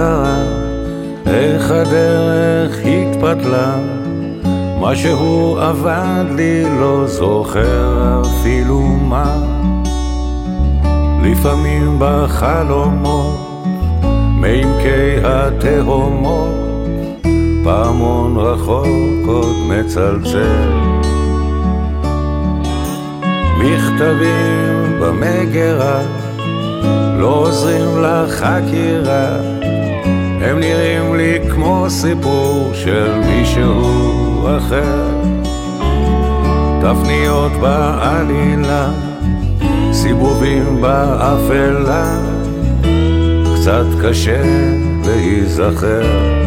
קרה, איך הדרך התפתלה, מה שהוא עבד לי לא זוכר אפילו מה. לפעמים בחלומות, מעמקי התהומות, פעמון רחוק עוד מצלצל. מכתבים במגירה לא עוזרים לחקירה, הם נראים לי כמו סיפור של מישהו אחר. תפניות בעלילה, סיבובים באפלה, קצת קשה להיזכר.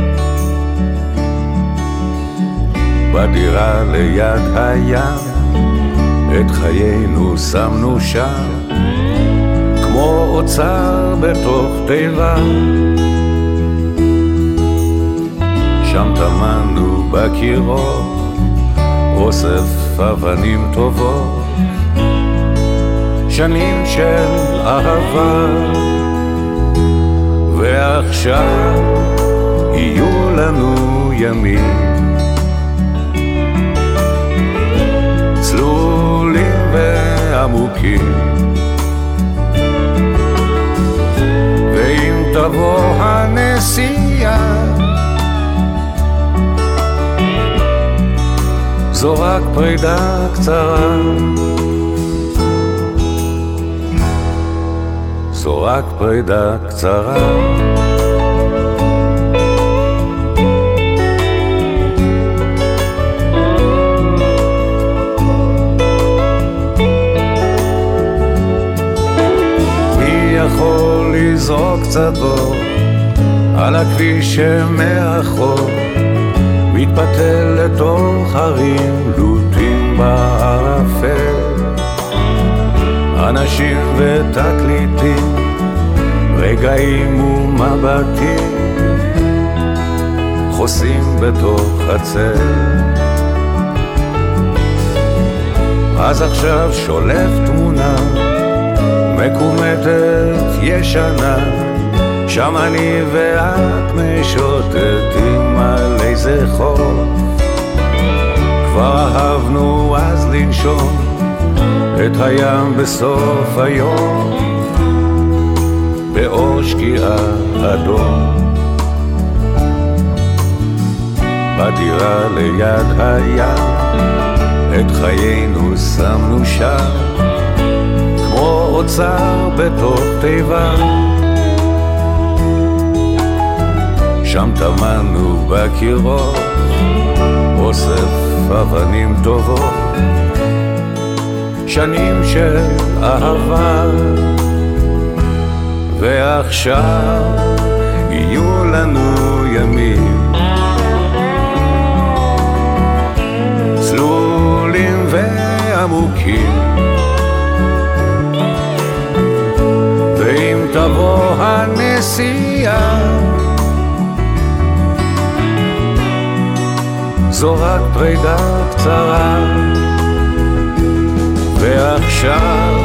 בדירה ליד הים את חיינו שמנו שם, כמו אוצר בתוך תיבה. שם טמנו בקירות, אוסף אבנים טובות, שנים של אהבה, ועכשיו יהיו לנו ימים עמוקים. ואם תבוא הנסיעה, זו רק פרידה קצרה. זו רק פרידה קצרה. יכול לזרוק קצת אור על הכביש שמאחור מתפתל לתוך הרים לוטים בערפל אנשים ותקליטים רגעים ומבטים חוסים בתוך הצל. אז עכשיו שולף תמונה מקומטת ישנה, שם אני ואת משוטטים איזה חוף. כבר אהבנו אז לנשום את הים בסוף היום, באור שקיעה אדום. בדירה ליד הים, את חיינו שמנו שם. אוצר בתוך תיבה. שם טמנו בקירות אוסף אבנים טובות, שנים של אהבה, ועכשיו יהיו לנו זו רק פרידה קצרה, ועכשיו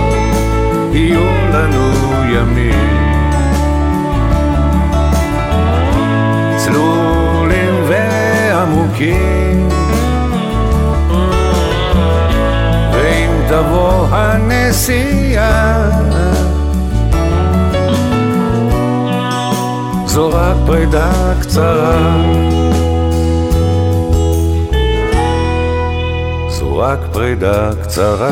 יהיו לנו ימים. צלולים ועמוקים, ואם תבוא הנסיעה זו רק פרידה קצרה רק פרידה קצרה